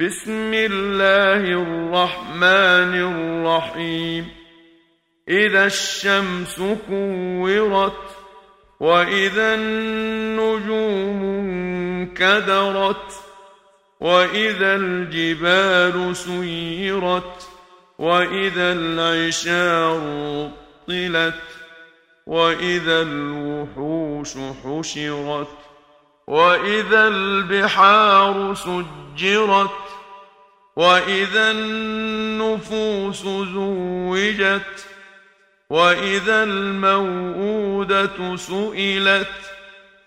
بسم الله الرحمن الرحيم. إذا الشمس كورت وإذا النجوم انكدرت وإذا الجبال سيرت وإذا العشار طلت وإذا الوحوش حشرت وإذا البحار سجرت وإذا النفوس زوجت وإذا الموءودة سئلت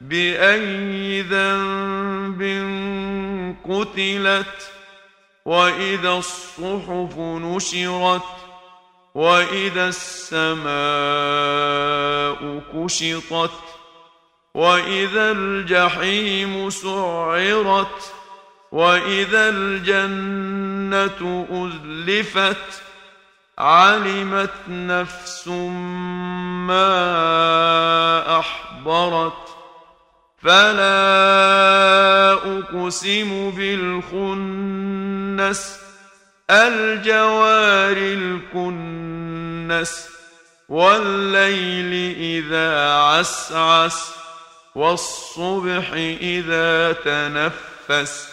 بأي ذنب قتلت وإذا الصحف نشرت وإذا السماء كشطت وإذا الجحيم سعرت وإذا الجنة أزلفت علمت نفس ما أحضرت فلا أقسم بالخنس الجوار الكنس والليل إذا عسعس والصبح إذا تنفس